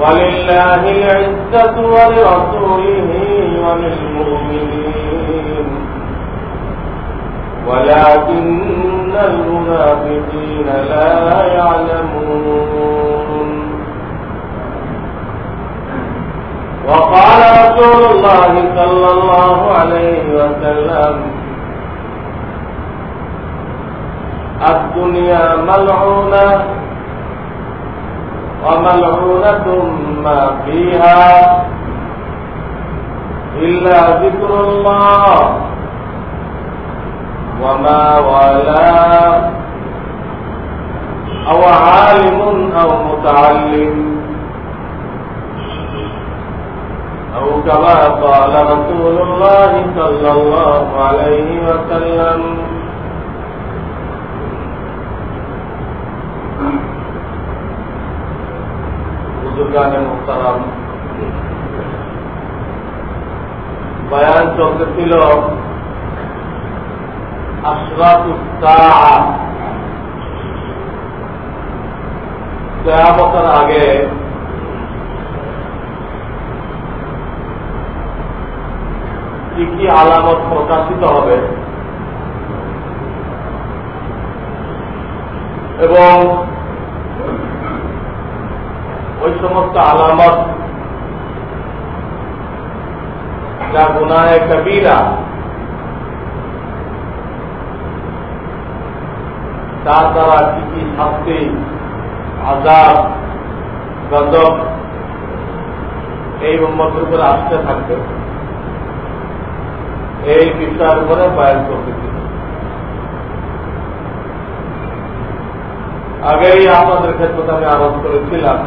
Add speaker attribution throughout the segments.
Speaker 1: ولله العزة ولرسوله وللمؤمنين. ولكن المنافقين لا يعلمون. وقال رسول الله صلى الله عليه وسلم الدنيا ملعونة وملعونة ما فيها إلا ذكر الله وما والاه أو عالم أو متعلم أو كما قال رسول الله صلى الله عليه وسلم বুজুর্গানে মোহতারাম বয়ান চলতেছিল কেয়ামতের আগে কি কি আলামত প্রকাশিত হবে? এবং ওই সমস্ত আলামত যা গুনায় কবিরা তার দ্বারা কি কি শাস্তি আজাদ গজব এই উন্মতের উপরে আসতে থাকবে, এই বিষয়ের উপরে বয়ান করতেছি আগেই আপনাদের ক্ষেত্রে আমি আরোপ করেছিলাম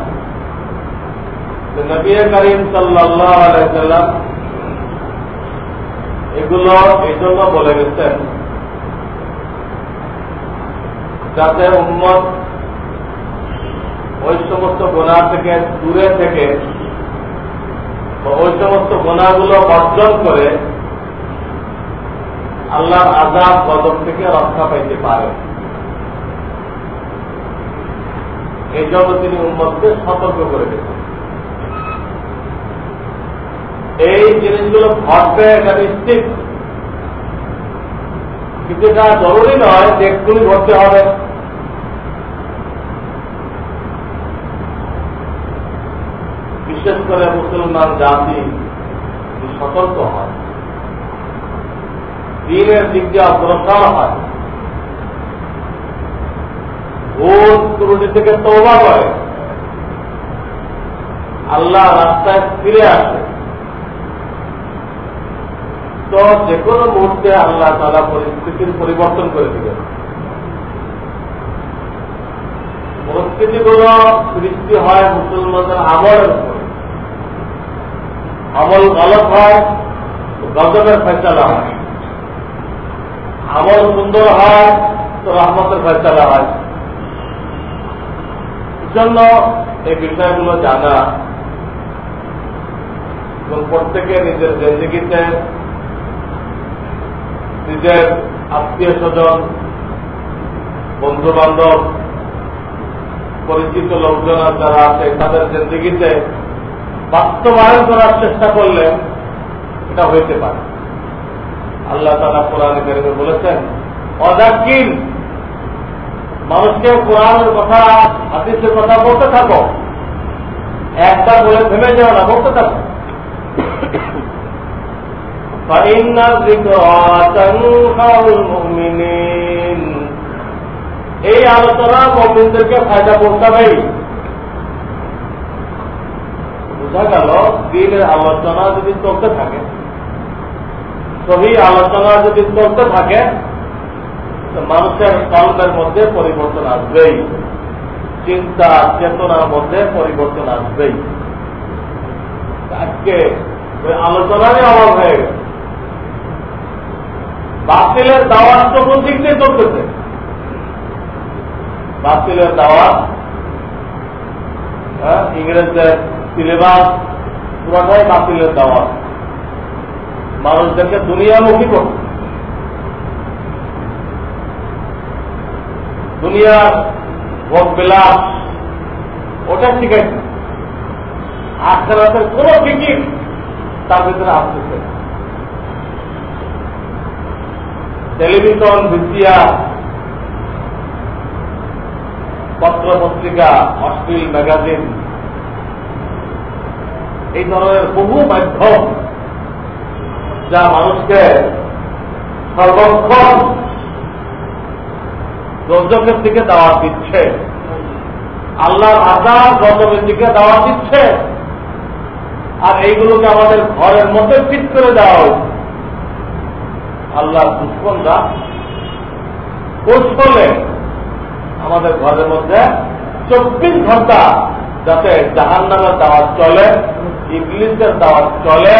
Speaker 1: নবী করিম সাল্লাম এগুলো এই জন্য বলে গেছেন যাতে উন্মত ওই সমস্ত গোনা থেকে দূরে থেকে ওই সমস্ত গোনাগুলো বর্জন করে আল্লাহর আজাদ গজব থেকে রক্ষা পাইতে পারে। এই জন্য তিনি উন্মতকে সতর্ক করে গেছেন এই জিনিসগুলো ঘটবে এটা নিশ্চিত। কিন্তু এটা জরুরি নয় যে এক্ষুনি ঘটতে হবে। বিশেষ করে মুসলমান জাতি সতর্ক হয়, দিনের দিক দিয়ে অগ্রসর হয়, ভুল ত্রুটি থেকে তৌবা করে, আল্লাহ রাস্তায় ফিরে আসে। তো যে কোনো মুহূর্তে আল্লাহ তালা পরিস্থিতির পরিবর্তন করে দিবেন। পরিস্থিতিগুলো সৃষ্টি হয় মুসলমানদের আমলের উপরে। আমল গলত হয়, গজবের ফেসলা হয়। আমল সুন্দর হয়, তো রহমতের ফেসলা হয়। জন্য এই বিষয়গুলো জানা এবং প্রত্যেকে নিজের জিন্দিগিতে নিজের আত্মীয় স্বজন বন্ধু বান্ধব পরিচিত লোকজন যারা আছে, তাদের জিন্দিগিতে বাস্তবায়ন করার চেষ্টা করলে এটা হইতে পারে। আল্লাহ তালা কোরআন কেরিমে বলেছেন অজাকিন মানুষকে কোরআনের কথা, হাদিসের কথা বলতে থাকো। একবার বলে থেমে যাও না, বলতে থাকো। এই আলোচনা মমিনদেরকে ফায়দা পৌঁছাবেই বোঝা গেল, দিনের আলোচনা যদি চলতে থাকে, সহি আলোচনা যদি চলতে থাকে মানুষের কল্পের মধ্যে পরিবর্তন আসবেই, চিন্তা, চেতনার মধ্যে পরিবর্তন আসবেই। আজকে ওই আলোচনারই অভাব হয়ে গেছে। বাতিলের দাওয়াত কোন দিক দিয়ে চলতেছে? বাতিলের দাওয়াত হ্যাঁ ইংরেজদের সিলেবাস, পুরোটাই বাতিলের দাওয়াত। মানুষদেরকে দুনিয়ামুখী করছে দুনিয়ার ভোগ বিলাস, ওটা ঠিক শিখাইছে। আখেরাতের কোনো ফিকির তার ভিতরে আসতেছে টেলিভিশন ভিত্তিয়া পত্র পত্রিকা অশ্লীল ম্যাগাজিন, এই ধরনের বহু মাধ্যম যা মানুষকে সর্বক্ষণ গজবের দিকে দাওয়া দিচ্ছে। আল্লাহর আজাদ গজবের দিকে দাওয়া দিচ্ছে। আর এইগুলোকে আমাদের ঘরের মধ্যে ফিট করে দেওয়া হয়েছে। আল্লাহ দুষ্কনরা কৌশলে আমাদের ঘরের মধ্যে চব্বিশ ঘণ্টা যাতে জাহান নামের দাওয়াত চলে ইংলিশের দাওয়াত চলে,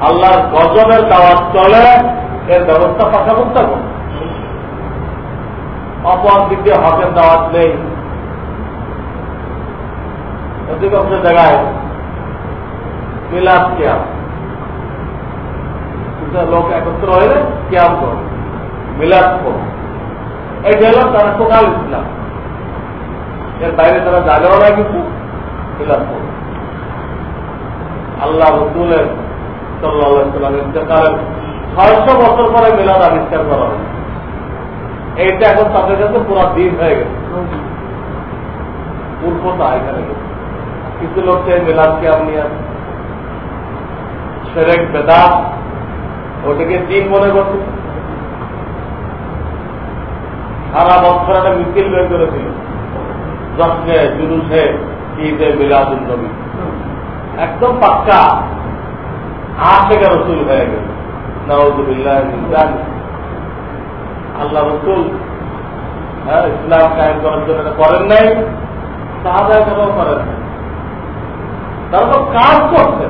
Speaker 1: আল্লাহর গজবের দাওয়াত চলে, এর ব্যবস্থা পাঠাবো থাকুন অপর দিকে হকের দাওয়াত নেই। অধিকাংশ জায়গায় মিলাদ কেয়াম। লোক একত্র এই হল তারা ইসলাম। এর বাইরে তারা না করো। আল্লাহ রসুলের ছয়শো বছর পরে মিলাদ আবিষ্কার করা হয়েছে এইটা এখন তাদের কাছে পুরো দিন হয়ে গেছে। পূর্বতা এখানে কিছু লোক চাই মিলাদকে আপনি সেরেক ওটাকে দিন মনে করছে। সারা বছর একটা মিছিল বের করেছিল। যত্নে জুলুসে, ঈদে মিলাদুল নবী। একদম পাক্কা। আট থেকে রসুল হয়ে গেছে নওয়াজুবিল্লাহ আল্লাহ রসুল হ্যাঁ ইসলাম কায়েম করার জন্য এটা করেন নাই। সাহায্য করেন নাই। তারা তো কাজ করছে।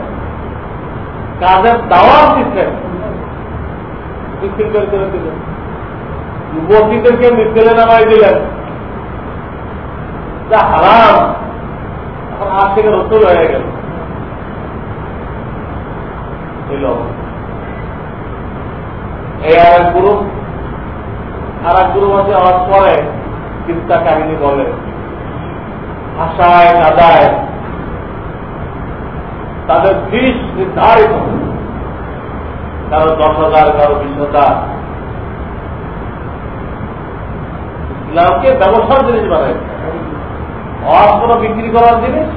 Speaker 1: কাজের দাওয়াত দিচ্ছেন। মিছিল করে দিলেন যুবতীদেরকে মিছিলে নামাই দিলেন। হারাম, এখন আজ থেকে রসুল হয়ে গেল। এই আর আর এক আছে আওয়াজ করে চিন্তা কাহিনী বলে। ভাষায় কাদায় তাদের ফিস নির্ধারিত কারও দশ হাজার কারও বিশ হাজার ইসলামকে ব্যবসার জিনিস বানাইছে বিক্রি করার জিনিস?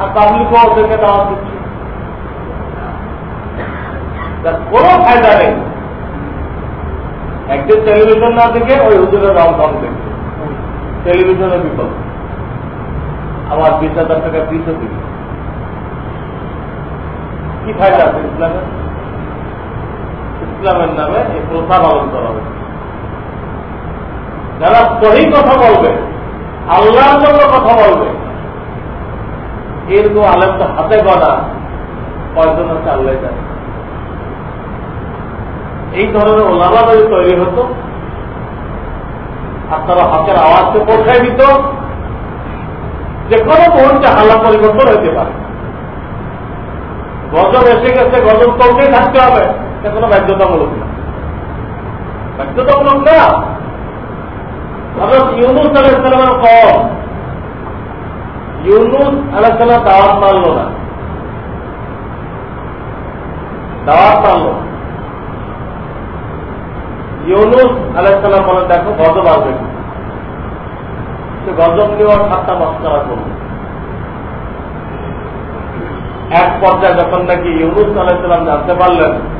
Speaker 1: আর পাবলিকও ওদেরকে দেওয়া দিচ্ছে। কোনো ফায়দা নেই। একদিন টেলিভিশন না দেখে ওই হুজুরের রং রং দেখছে টেলিভিশনের বিপদ। আবার বিশ হাজার টাকা পিছু দিবে। কি ফায়দা আছে ইসলামের? ইসলামের নামে এই প্রথা পালন করা হবে যারা সহি কথা বলবে, আল্লাহর জন্য কথা বলবে, এরকম আলেম তো হাতে গড়া কয়জন আছে আল্লাহ জানে। এই ধরনের ওলামা যদি তৈরি হতো আপনারা হকের আওয়াজকে পৌঁছায় দিত যে কোনো মুহূর্তে হাল্লা পরিবর্তন হতে পারে। গজব এসে গেছে, গজব চলতেই থাকতে হবে। এটা কোনো বাধ্যতামূলক না। বাধ্যতামূলক না। ইউনুস দেখো, গজব আসবে সে গজব নিয়ে সাতটা মস্করা করবে। এক পর্যায়ে যখন নাকি ইউনুস আলাইসাল্লাম জানতে পারলেন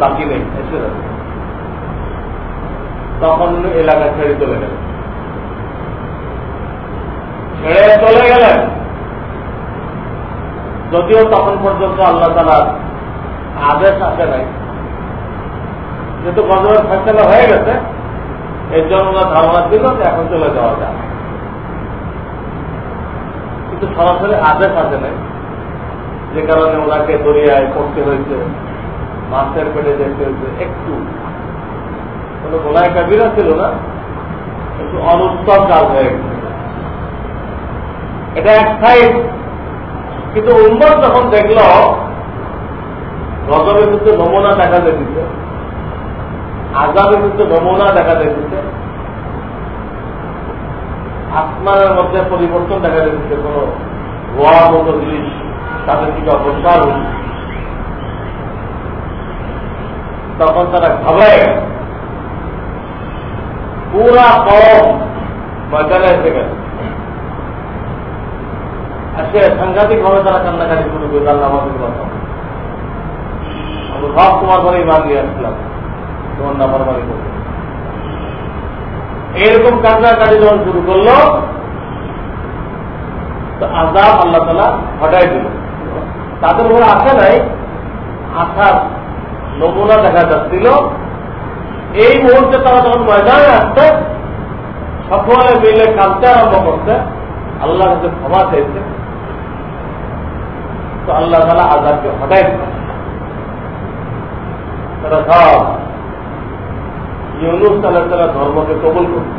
Speaker 1: বাকি নেই, এসে তখন এলাকা ছেড়ে চলে গেলেন ছেড়ে চলে গেলেন। যদিও তখন পর্যন্ত আল্লাহ তালার আদেশ আসে নাই। যেহেতু গজবের ফেসলা হয়ে গেছে, এর জন্য ধারণা ছিল যে এখন চলে যাওয়া যায় কিন্তু সরাসরি আদেশ আসে নাই। যে কারণে ওনাকে দরিয়ায় পড়তে হয়েছে। মাছের পেটে যেতে হয়েছে একটু। গোলায় কাবিরা ছিল না একটু অনুত্তম কাজ হয়ে গেছে। এটা এক সাইড। কিন্তু উন্মত যখন দেখল, গজবের কিন্তু নমুনা দেখা যেতেছে আজাবের কিন্তু নমুনা দেখা যেতেছে আসমানের মধ্যে পরিবর্তন দেখা যেতেছে কোন গোয়া মতো জিনিস তাদের দিকে অগ্রসর তখন তারা ঘাবড়ায় গেছে পুরা কম ময়দানে এসে গেছে আজকে সাংঘাতিক ভাবে তারা কান্নাকাটি শুরু করে আল্লাহ আমাদের কথা আমি সব তোমার ঘরে ইমান নিয়ে আসছিলাম তোমার নামার বাড়ি করবে এইরকম কান্নাকাটি যখন শুরু করল, তো আজাব আল্লাহ তালা হটাই দিল। তাদের উপরে আসে নাই, আসার নমুনা দেখা যাচ্ছিল। এই মুহূর্তে তারা যখন ময়দানে আসছে, সকলে মিলে কালতে আরম্ভ করছে। আল্লাহ কাছে ক্ষমা চাইছে তো আল্লাহ তালা আজাদকে হটাই তারা সব ইউনুস তালা তারা ধর্মকে কবুল করছে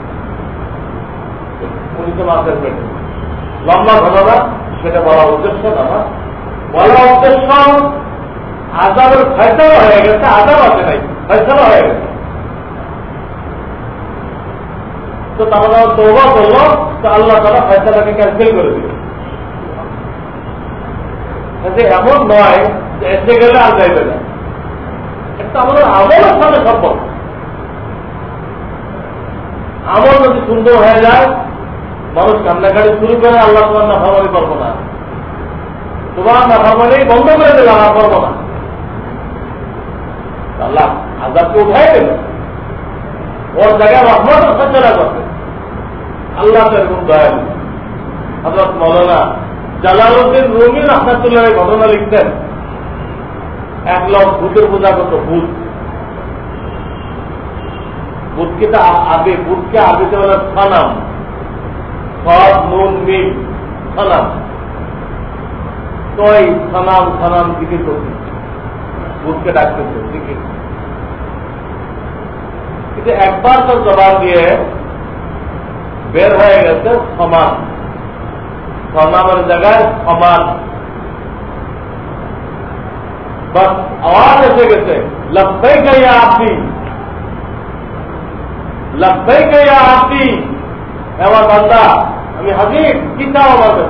Speaker 1: লম্বা ঘটনা, সেটা বলা উদ্দেশ্য না। বলা উদ্দেশ্য আজাবের ফয়সলা হয়ে গেছে আজাব আছে নাই ফয়সলা হয়ে গেছে। তো তারা তৌবা করল, তো আল্লাহ তারা ফয়সলাকে ক্যান্সেল করে দিল। এমন নয় যে এসে গেলে আর যাইবে না। একটা আমাদের আমলের সাথে সম্পর্ক আমল যদি সুন্দর হয়ে যায়, মানুষ কান্নাকাটি শুরু করে, আল্লাহ তোমার নাফামারি করব না। তোমার নাফামারি বন্ধ করে দেবে আমার করব না। আল্লাহ আজাদকে উঠাই ওর জায়গায় রহমত আল্লাহ তো এরকম দয়ালু হজরত মৌলানা জালালুদ্দিন ঘটনা লিখতেন। এক লোক ভূতের পূজা করতো ভূত ভূতকে তো আগে ভূতকে আবিতে বলে সানাম সব নুন মিম সানাম তো এই সানাম সানাম দিকে করছে ভূতকে ডাকতেছে, দিকে। কিন্তু একবার তো জবাব দিয়ে বের হয়ে গেছে সমান। সমানের জায়গায় সমান। বাস আওয়াজ এসে গেছে লব্বাই গাইয়া আপনি লব্বাই গাইয়া আপনি এবার বান্দা, আমি হাজির, কি চাও আমার কাছে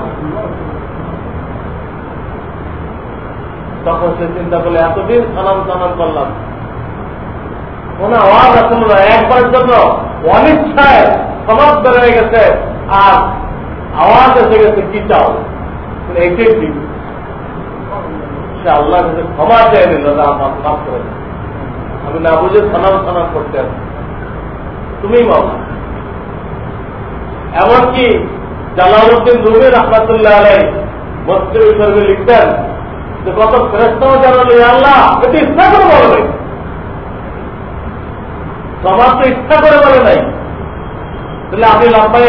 Speaker 1: তখন সে চিন্তা করলে, এতদিন সালাম সালাম করলাম। কোন আওয়াজ না একবারের জন্য, অনিচ্ছায় সমাজ বেড়ে গেছে, আর আওয়াজ এসে গেছে, কি চাও? এটাই ঠিক সে আল্লাহ কাছে ক্ষমা চেয়ে নিল করে আমি না বুঝে সালাম সালাম করতে আছি তুমি মামা এমনকি জালালউদ্দিন রুমি রহমাতুল্লাহ আলাই মসজিদ হিসেবে লিখতেন যে, কত ফেরস্তাও জানালো আল্লাহ, এটি ইচ্ছা করে বলে নাই সমাজ তো ইচ্ছা করে বলে নাই। তাহলে আপনি লম্বাই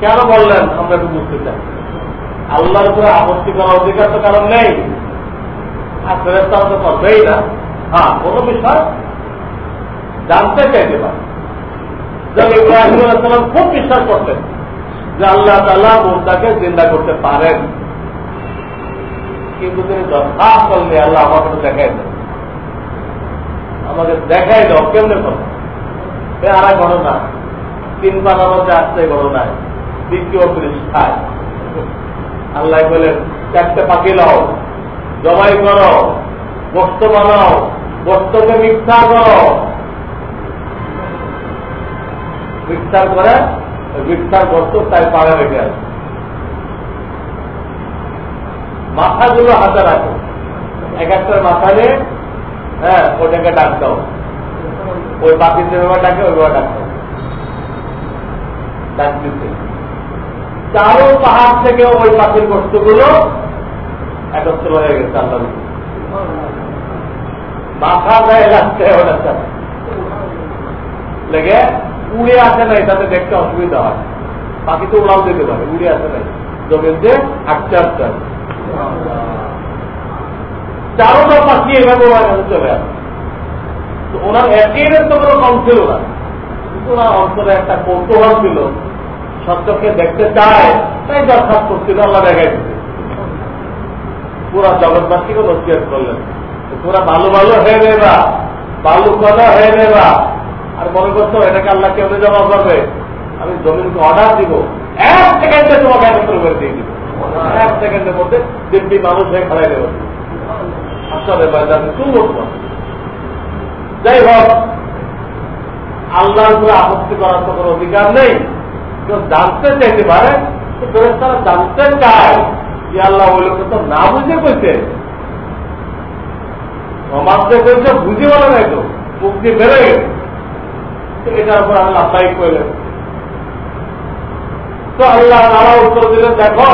Speaker 1: কেন বললেন আমরা একটু বুঝতে চাই আল্লাহর উপরে আপত্তি করার অধিকার তো কারণ নেই। আর তো করবেই না। হ্যাঁ কোনো বিষয় জানতে চাইতে পারে ইব্রাহিম খুব বিশ্বাস করতেন যে আল্লাহ তাল্লাহ মুদ্দাকে জিন্দা করতে পারেন। কিন্তু তিনি যথা করলে আল্লাহ আমাকে দেখাই দেন আমাকে দেখাই দাও, কেমনে করো? আর এক ঘটনা। তিন পাতার মধ্যে আসছে ঘটনায়। দ্বিতীয় পৃষ্ঠায় আল্লাহ বলেন, চারটে পাখি লাও জবাই করো বস্ত বানাও, বস্ত্রকে মিথ্যা করো। মিথ্যার করে মিথ্যার বস্ত্র তাই পাড়ে রেখে আছে মাথাগুলো হাতে রাখো। এক একটার মাথা নিয়ে হ্যাঁ ওটাকে ডাক দাও। ওই পাখির যেভাবে ডাকে ওইভাবে ডাক দাও। ডাক চারো পাহাড় থেকে ওই পাখির বস্তুগুলো একত্র হয়ে গেছে আল্লাহ মাথা গায়ে লাগছে ওটা লেগে উড়ে আসে নাই, তাতে দেখতে অসুবিধা হয়। পাখি তো উড়াও দিতে পারে, উড়ে আসে নাই। জমিন যে আটকে আটকে চারোটা পাখি এভাবে ওনার কাছে চলে আসে তো ওনার একের তো কোনো কম ছিল না। কিন্তু ওনার অন্তরে একটা কৌতূহল ছিল। সত্যকে দেখতে চায়, তাই দরখাস্ত করছিল, আল্লাহ দেখাই দিতে পুরা জগৎবাসীকে নসিহত করলেন। তোরা ভালো ভালো হয়ে নেবা বালু কলা হয়ে নেবা আর মনে করছ এটাকে আল্লাহ কেমনে জমা করবে? আমি জমিনকে অর্ডার দিব, এক সেকেন্ডে তোমাকে একত্র করে দিয়ে দিব। এক সেকেন্ডের মধ্যে দিনটি মানুষ হয়ে খেলাই দেবে। আসলে তুই উঠবো যাই হোক, আল্লাহর উপরে আপত্তি করার তো কোনো অধিকার নেই। কেউ জানতে চাইতে পারে তারা জানতে চায় যে আল্লাহ ওই লোককে তো না বুঝে কইছে। সমাজকে কইছে, বুঝে বলে নাই তো মুক্তি বেড়ে গেছে। এটার উপর আল্লাহ আপ্যায়িক করলেন তো আল্লাহ তারা উত্তর দিলেন, দেখো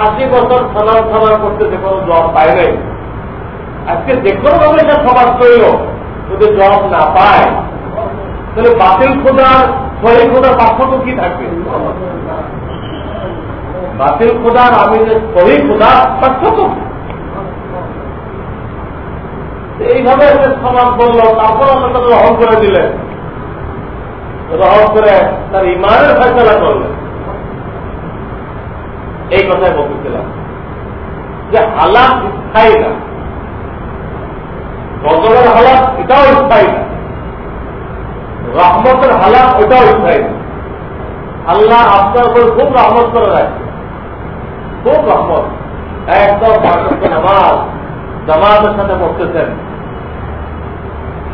Speaker 1: আশি বছর থানা থানা করতেছে কোনো জব পায় নাই। আজকে যে কোনো ভাবে এটা সমাজ তৈল যদি জব না পায়, তাহলে বাতিল খোদার, সহি খোদার পার্থক্য কি থাকবে? বাতিল খোদার, আমি যে সহি খোদার পার্থক্য এইভাবে সমাজ বলল, তারপর আমরা তাকে রহন করে দিলেন। রহন করে তার ইমানের ফেসলা করলেন। এই কথাই বলতেছিলাম। যে হালাত স্থায়ী না। গজলের হালাত এটাও স্থায়ী না। রহমতের হালাত ওটাও স্থায়ী না। আল্লাহ আপনার উপর খুব রহমত করে রাখছে খুব রহমত। একদম নামাজ, জামাতের সাথে পড়তেছেন।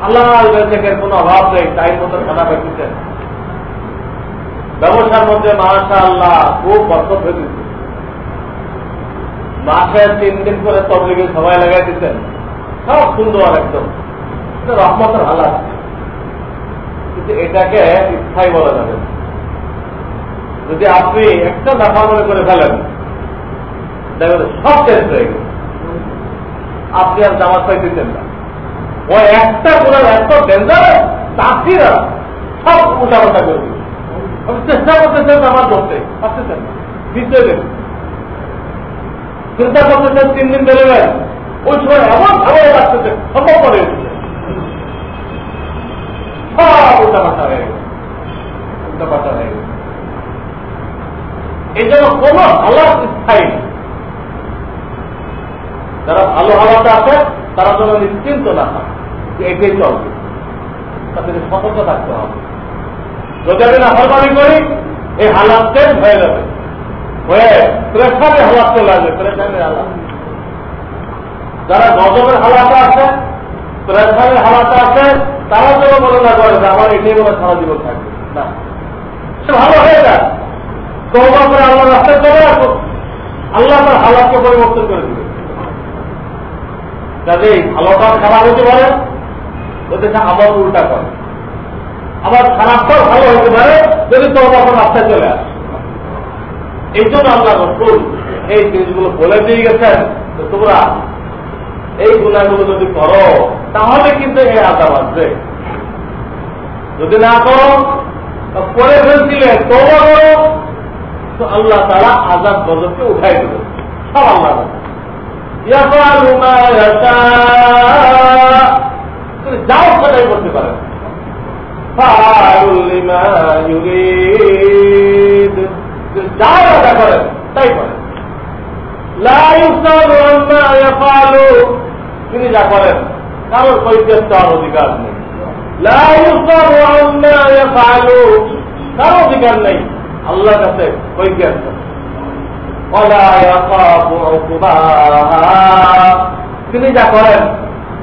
Speaker 1: হালাল বেচেকের কোন অভাব নেই, তাই মতো খানা বেঁচেছেন ব্যবসার মধ্যে মাসা আল্লাহ খুব বরকত হয়ে দিচ্ছে মাসে তিন দিন করে তবলিগে সবাই লাগাই দিচ্ছেন সব সুন্দর একদম। রহমতের হালাত। কিন্তু এটাকে স্থায়ী বলা যাবে যদি আপনি একটা নাফা মনে করে ফেলেন দেখবেন সব শেষ হয়ে গেছে আপনি আর জামাত পাইতেছেন না। ও একটা গুণার এত ডেঞ্জারাস চাষিরা সব উল্টাপাল্টা করে দিবে আপনি চেষ্টা করতেছেন আমার ধরতে, পারতেছেন না। বিদ্যুৎ দেবেন চিন্তা করতেছেন তিন দিন বেরোবেন ওই সময় এমন ভাবে লাগতেছে সম্ভব করে উঠছে গেছে। এই জন্য কোন হালাত স্থায়ী যারা ভালো হালাতে আছে, তারা যেন নিশ্চিন্ত না হয় এটাই চলবে। তাদেরকে সতর্ক থাকতে হবে। যদি আমি নাফরমানি করি, এই হালাত চেঞ্জ হয়ে যাবে। হয়ে প্রেশারের হালাত চলে আসবে প্রেশারের হালাত। যারা গজবের হালাতে আছে প্রেশারের হালাতে আছে, তারা যেন মনে না করে আমার এটাই মনে সারা জীবন থাকবে। না। সে ভালো হয়ে যায় তৌবা করে আল্লাহ রাস্তায় চলে আসুন আল্লাহ তার হালাতকে পরিবর্তন করে দিবে। কাজেই ভালোটা খারাপ হতে পারে ওদেরকে আবার উল্টা করে। আবার খারাপটাও ভালো হতে পারে, যদি তখন রাস্তায় চলে আসে। এই জন্য আল্লাহ রসুল এই জিনিসগুলো বলে দিয়ে গেছেন তো তোমরা এই গুণাগুলো যদি করো, তাহলে কিন্তু এই আদা বাঁচবে যদি না করো করে ফেলছিলেন তো আল্লাহ তারা আজাদ বদলকে উঠাই দিল সব আল্লাহ যাও সেটাই করতে পারেন তিনি যা করেন, কারোর কৈফিয়ত চাওয়ার অধিকার নেই। কারও অধিকার নেই কাছে কৈফিয়ত তিনি যা করেন,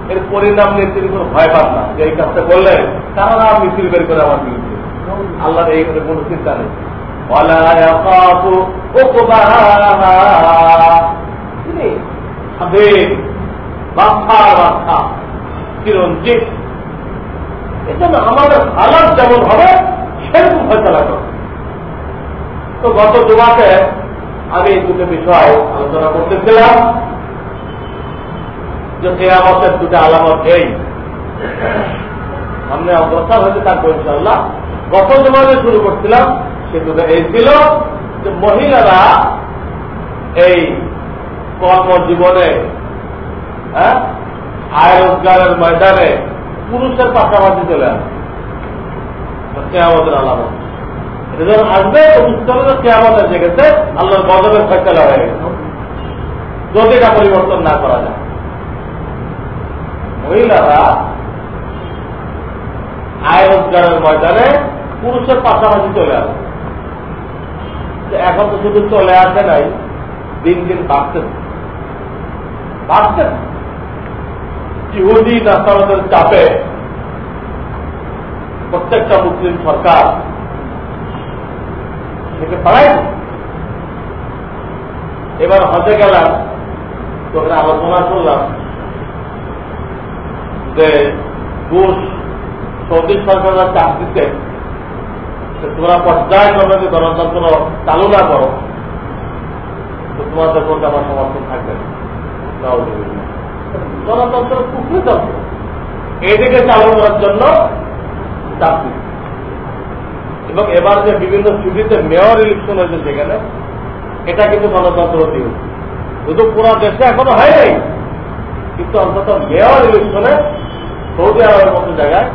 Speaker 1: এর পরিণাম নিয়ে তিনি কোনো ভয় পান না। যে এই কাজটা করলে, তারা মিছিল বের করে আমার বিরুদ্ধে। আল্লাহর এই কোনো চিন্তা নেই। চিরঞ্জিত। এই আমাদের হালাত যেমন হবে, সেরকম ফয়সলা করে তো গত জুমাতে আমি এই দুটো বিষয় আলোচনা করতেছিলাম। যে কেয়ামতের দুটো আলামত এই সামনে অগ্রসর হয়েছে তারপর ইনশাল্লাহ গত জমানে শুরু করছিলাম। দুটো এই ছিল যে মহিলারা এই কর্মজীবনে হ্যাঁ আয় রোজগারের ময়দানে পুরুষের পাশাপাশি চলে আসে। কেয়ামতের আলামত। আসবে উত্তরে কেয়ামতের জেগেছে আল্লাহর গজবের ফেসলা গেছে। যদি এটা পরিবর্তন না করা যায়। মহিলারা আয় রোজগারের ময়দানে পুরুষের পাশাপাশি চলে আসে। এখন তো শুধু চলে আসে নাই, দিন দিন বাড়তেন বাড়তেন ইহুদি নাস্তাবাদের চাপে প্রত্যেকটা মুসলিম সরকার সেটা পাড়াই এবার হজে গেলাম তো আলোচনা করলাম যে বুশ সৌদি সরকারের চাপ দিতে তোমরা পর্যায়ক্রমে যে গণতন্ত্র চালু না করো, তো তোমাদের মধ্যে আমার সমর্থন থাকবে। গণতন্ত্র কুকৃতন্ত্র এদিকে চালু করার জন্য চাপ এবং এবার যে বিভিন্ন সিটিতে মেয়র ইলেকশন হয়েছে সেখানে, এটা কিন্তু গণতন্ত্র দিয়ে শুধু পুরো দেশে এখনও হয় নাই কিন্তু অন্তত মেয়র ইলেকশনে সৌদি আরবের মতো জায়গায়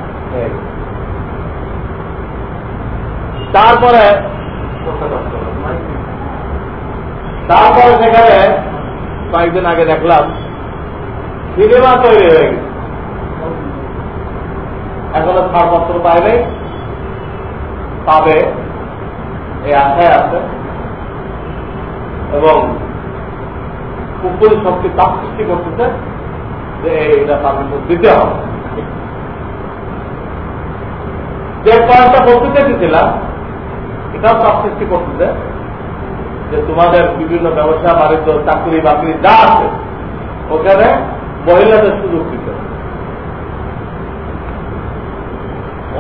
Speaker 1: তারপরে তারপরে সেখানে কয়েকদিন আগে দেখলাম, সিনেমা তৈরি হয়ে গেছে। এখনও ছাড়পত্র নেই। পাবে, এই আশায় আছে। এবং উপরি শক্তি তাপ সৃষ্টি করতেছে যে এটা তাদের দিতে হবে। যে কয়েকটা বলতে চেয়েছিলাম এটাও চাপ সৃষ্টি করতেছে যে তোমাদের বিভিন্ন ব্যবসা, বাণিজ্য, চাকরি, বাকরি যা আছে, ওখানে মহিলাদের সুযোগ দিতে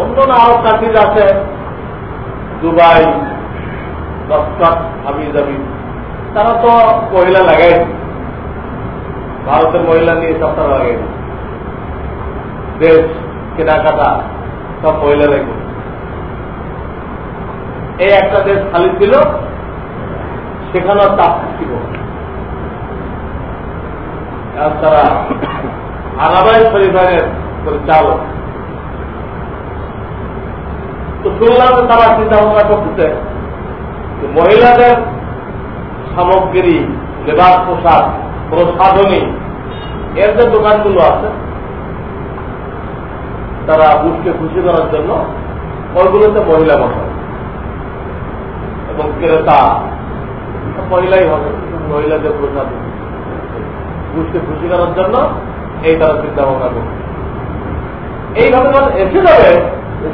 Speaker 1: অন্য আরও চাকরি আছে, দুবাই দস্তাক হাবি তারা তো মহিলা লাগাই ভারতের মহিলা নিয়ে সব তারা লাগাই দেশ, কেনাকাটা, সব মহিলারাই করে এই একটা দেশ খালি ছিল, সেখানেও চাপ ছিল। তারা আরাবাই পরিবারের পরিচালক। তো শুনলাম তারা চিন্তা ভাবনা করতেছে মহিলাদের সামগ্রী লেবাস পোশাক, প্রসাধনী, এর যে দোকানগুলো আছে, তারা বুঝকে খুশি করার জন্য ওইগুলোতে মহিলা বসে এবং ক্রেতা মহিলাই হবে মহিলাদের প্রসাদ বুঝকে খুশি করার জন্য এই তারা চিন্তা ভাবনা করছে। এইভাবে যখন এসে যাবে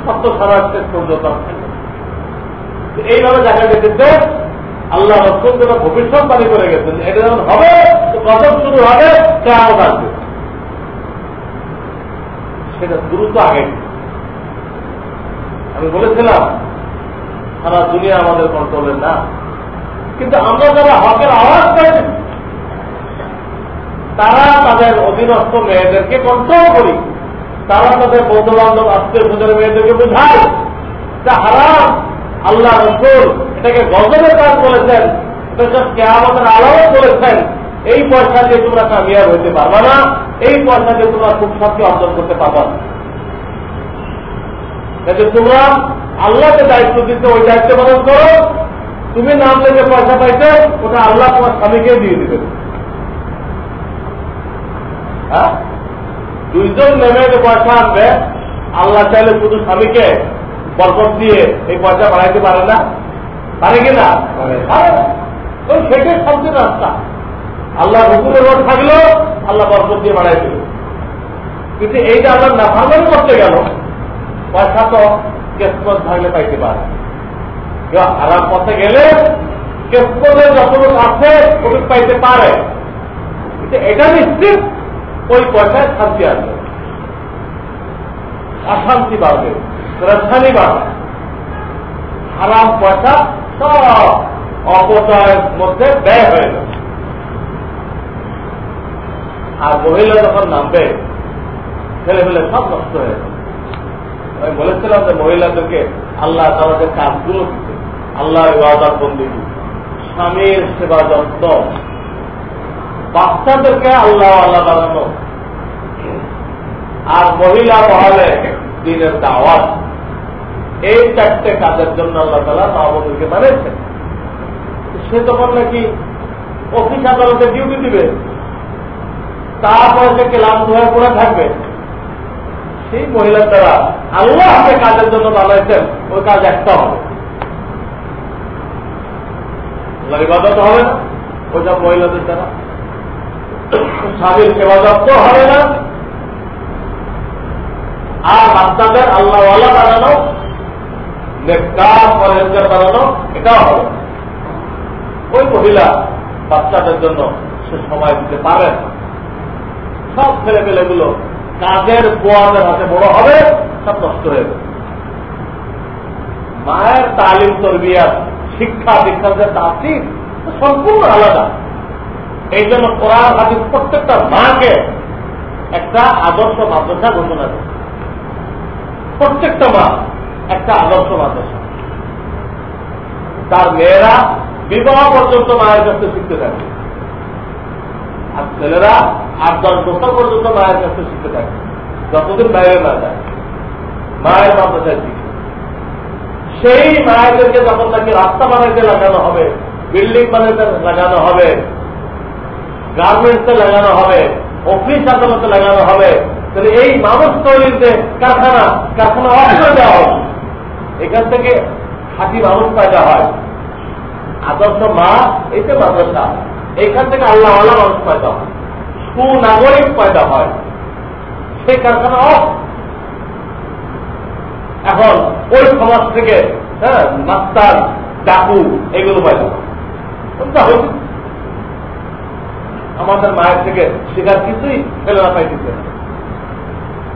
Speaker 1: সত্য সারা শেষ পর্যন্ত এইভাবে দেখা যেতেছে আল্লাহ রসুল যেটা ভবিষ্যৎবাণী করে গেছেন এটা যখন হবে কখন শুরু হবে কেমন আসবে সেটা দ্রুত আগে আমি বলেছিলাম সারা দুনিয়া আমাদের কন্ট্রোলের না। কিন্তু আমরা যারা হকের আওয়াজ পাইছি তারা তাদের অধীনস্থ মেয়েদেরকে কন্ট্রোল করি। তারা তাদের বন্ধু বান্ধব আত্মীয় স্বজনের মেয়েদেরকে বোঝায় যা হারাম, আল্লাহ রসুল এটাকে গজবের কাজ বলেছেন, এটা কেয়ামতের আলাও বলেছেন, এই পয়সা দিয়ে তোমরা কামিয়াব হইতে পারবা না, এই পয়সা দিয়ে তোমরা খুব শক্তি অর্জন করতে পারবা না। তোমরা আল্লাহকে দায়িত্ব দিতে ওই দায়িত্ব পালন করো। তুমি নাম লেগে পয়সা পাইছো ওটা আল্লাহ তোমার স্বামীকে দিয়ে দিবে। হ্যাঁ? দুইজন নেমে যে পয়সা আনবে আল্লাহ চাইলে শুধু স্বামীকে বরকত দিয়ে এই পয়সা বাড়াইতে পারে না। পারে কিনা ওই সেটাই সবচেয়ে রাস্তা। আল্লাহ হুকুমের রোড থাকলেও আল্লাহ বরকত দিয়ে বাড়াই দিল কিন্তু এইটা আল্লাহ না ভালো করতে গেল। পয়সা তো কেসমত থাকলে পাইতে পারে। কেউ হারাম পথে গেলে কেসমতে যতটুকু আছে ওটুক পাইতে পারে। কিন্তু এটা নিশ্চিত ওই পয়সায় শান্তি আসবে। অশান্তি বাড়বে রাজধানী বাড়বে। হারাম পয়সা সব অপচয়ের মধ্যে ব্যয় হয়ে যাবে। আর মহিলা যখন নামবে ছেলে মেলে সব নষ্ট হয়ে যাবে। আমি বলেছিলাম যে মহিলাদেরকে আল্লাহ তাদের কাজগুলো দিতে আল্লাহ ইবাদত বন্দি স্বামীর সেবা যত্ন, বাচ্চাদেরকে আল্লাহ আল্লাহ বানানো, আর মহিলা মহলে দিনের দাওয়াত, এই চারটে কাজের জন্য আল্লাহ তালা মাহমুদকে বানিয়েছেন। সে তখন নাকি অফিস আদালতে ডিউটি দিবে, তারপরে সে ক্লান্ত হয়ে পড়ে থাকবে। সেই মহিলার দ্বারা আল্লাহ যে কাজের জন্য বানাইছেন, ওই কাজ একটা হবে। ইবাদত হবে না, ওইটা মহিলাদের দ্বারা। স্বামীর সেবা যত্ন হবে না। আর বাচ্চাদের আল্লাহওয়ালা বানানো বানানো, এটাও হবে ওই মহিলা বাচ্চাদের জন্য সে সময় দিতে পারে সব ছেলে পেলেগুলো কাজের বোয়াদের হাতে বড় হবে, সব নষ্ট হয়ে যাবে। মায়ের তালিম, তরবিয়াত, শিক্ষা দীক্ষা যে তাসির সম্পূর্ণ আলাদা। এই জন্য কোরআন, হাদিস প্রত্যেকটা মাকে একটা আদর্শ মাদ্রাসা ঘোষণা করে প্রত্যেকটা মা একটা আদর্শ মাদ্রাসা। তার মেয়েরা বিবাহ পর্যন্ত মায়ের কাছে শিখতে থাকে। আর ছেলেরা আট দশ বছর পর্যন্ত মায়ের কাছে শিখতে থাকে। যতদিন বাইরে না যায়, মায়ের মাদ্রাসায় শিখে। সেই মায়েদেরকে যখন তাকে রাস্তা বানাইতে লাগানো হবে, বিল্ডিং বানাইতে লাগানো হবে, গার্মেন্টসে লাগানো হবে, অফিস আদালতে লাগানো হবে, তাহলে এই মানুষ তৈরিতে কারখানা কারখানা অর্থ দেওয়া হবে। এখান থেকে হাতি মানুষ পয়দা হয়। আদর্শ মা এইতে মাদ্রাসা এইখান থেকে আল্লাহ আল্লাহ মানুষ পয়দা হয়। সুনাগরিক পয়দা হয়? সেই কারখানা অফ এখন ওই সমাজ থেকে হ্যাঁ মাস্টার, ডাকু, এগুলো পয়দা আমাদের মায়ের থেকে শেখার কিছুই ছেলেরা পাইতেছে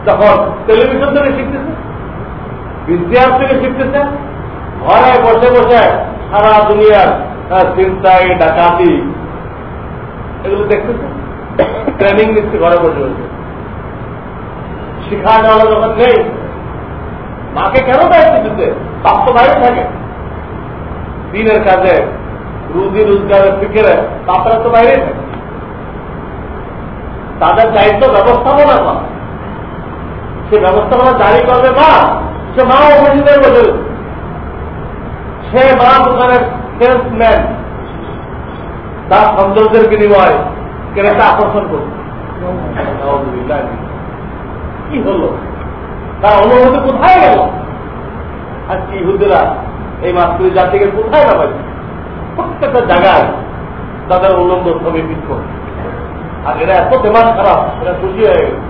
Speaker 1: যখন টেলিভিশন থেকে শিখতেছে বিদ্যার থেকে শিখতেছে, ঘরে বসে বসে সারা দুনিয়ার চিন্তাই ডাকাতি, এগুলো দেখতেছে। ট্রেনিং নিচ্ছে, ঘরে বসে বসে। শিখা নেওয়া যখন নেই। মাকে কেন দায়িত্ব দিতে? বাপ তো বাইরে থাকে। দিনের কাজে রুজি রোজগারের ফিকেরে বাপরা তো বাইরে থাকে। তাদের দায়িত্ব ব্যবস্থাপনা করা। সে ব্যবস্থাপনা জারি করবে মা, সে মা অফিসিদের বসে সে মা দোকানের সেলসম্যান। তার সৌন্দর্যের বিনিময় ক্রেতা আকর্ষণ করছে কি হলো? তার অনুভূতি কোথায় গেল? আজকে ইহুদেরা এই মাতৃ জাতিকে কোথায় না পাইছে? প্রত্যেকটা জায়গায় তাদের উন্নত ছবি পিঠ আর এরা এত দেমাগ খারাপ, এরা খুশি হয়ে গেছে।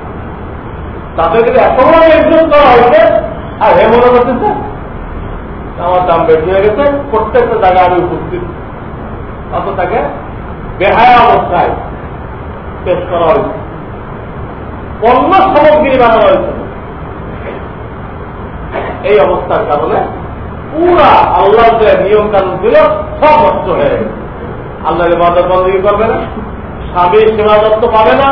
Speaker 1: তাদের যদি এত বড় এক্সিট করা হয়েছে, আর হে মনে করতেছে আমার দাম বেশি হয়ে গেছে, প্রত্যেকটা জায়গায় আমি উপস্থিত। অত তাকে বেহায়া অবস্থায় পেশ করা হয়েছে। পণ্য সামগ্রী বানানো হয়েছে। এই অবস্থার কারণে পুরা আল্লাহ নিয়ম কানুন ছিল, সব নষ্ট হয়ে গেছে। আল্লাহ ইবাদত বন্দী করবে না, স্বামী সেবা পাবে না।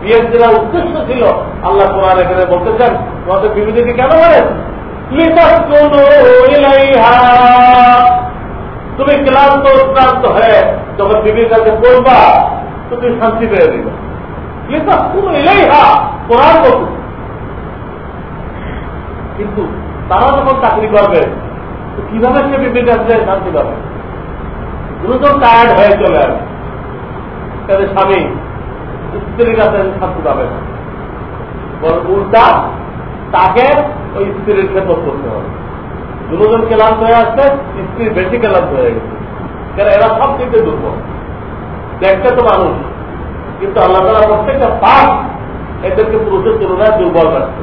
Speaker 1: বিয়ের যেটা উদ্দেশ্য ছিল, আল্লাহ কোরআন এখানে বলতেছেন, তোমাদের বিবিদিকে কেন বলেন তুমি ক্লান্ত ক্লান্ত হয়ে যখন বিবির কাছে পড়বা তুমি শান্তি পেয়ে দিবে কোরআন বলতে। কিন্তু তারা যখন চাকরি করবে কীভাবে সে বিবির কাছে শান্তি পাবে? দ্রুত টায়ার্ড হয়ে চলে আসে তাদের স্বামী স্ত্রীর কাছে শান্তি পাবে না। উল্টা তাকে ওই স্ত্রীর খেপত করতে হবে। দুজন ক্লান্ত হয়ে আসছে স্ত্রী বেশি ক্লান্ত হয়ে গেছে। কেন? এরা সব দিকে দুর্বল। দেখতে তো মানুষ। কিন্তু আল্লাহ তালা প্রত্যেকটা পাপ এদেরকে পুরুষের তুলনায় দুর্বল রাখছে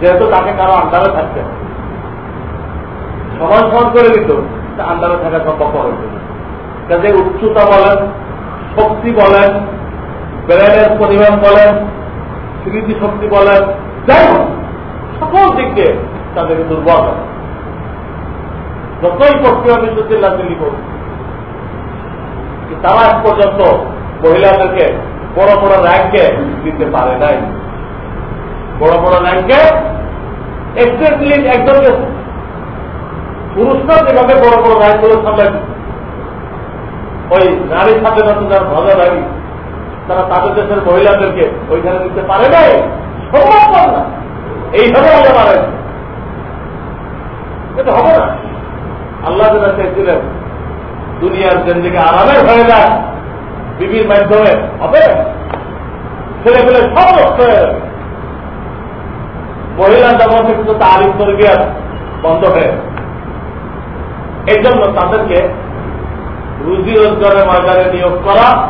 Speaker 1: যেহেতু তাকে কারও আন্ডারে থাকতে সমান সমান করে দিত আন্ডারে থাকা সম্ভব হয়েছে কাজে উচ্চতা বলেন, শক্তি বলেন, ব্রেনের পরিমাণ বলেন, স্মৃতি শক্তি বলেন, যাই সকল দিকে তাদেরকে দুর্বল যতই প্রক্রিয়া বিশ্বজিল্লা দিল্লি করুন তারা এক পর্যন্ত মহিলাদেরকে বড় বড় র্যাঙ্কে দিতে পারে নাই। বড় বড় র্যাঙ্কে এক্সেন্টলি একজনকে পুরুষরা যেভাবে বড় বড় র্যাঙ্কগুলো সামনে ওই নারী স্বাধীনতা যারা ভজাদারি তারা তাদের দেশের মহিলাদেরকে ওইখানে দিতে পারে নাই। সম্ভব না। এইভাবে হতে পারে এটা হবে না। আল্লাহ যেটা চেয়েছিলেন দুনিয়ার জেন্দিকে আরামের হয়ে যায়। বিবির মাধ্যমে, হবে? ছেলে পেলে সব নষ্ট হয়ে যাবে। মহিলার যেমন কিন্তু তালিম তরবিয়াত বন্ধ হয়ে এই জন্য তাদেরকে রুজি রোজগারের ময়দানে নিয়োগ করা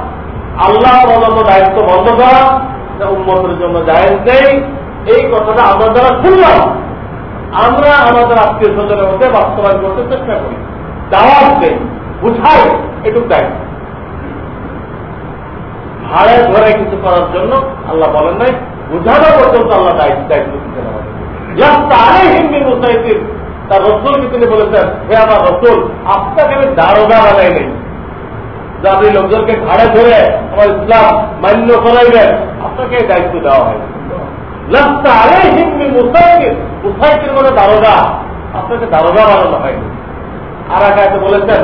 Speaker 1: আল্লাহ প্রদত্ত দায়িত্ব বন্ধ করা উন্মতের জন্য জায়েজ নেই। এই কথাটা আমরা যারা শুনলাম, আমরা আমাদের আত্মীয় স্বজনের মধ্যে বাস্তবায়ন করতে চেষ্টা করি। দাওয়াত দেই। বুঝাই এটুক দায়িত্ব। ভাড়ে ধরে কিছু করার জন্য আল্লাহ বলেন নাই বুঝানো পর্যন্ত আল্লাহ দায়িত্ব দায়িত্ব দিতে তাহলে হিন্দি মুসাইতির তার রসুলকে তিনি বলেছেন, হে আমার রসুল, আপনাকে আমি দারোগা বানাই নেই। যে আপনি লোকজনকে ঘাড়ে ধরে আমার ইসলাম মান্য করাইবেন, আপনাকে দায়িত্ব দেওয়া হয়। লাস্তা আরে হিন্দি মুসাইকির মুসাইকির মানে দারোগা, আপনাকে দারোগা বানানো হয়নি। আর আগে বলেছেন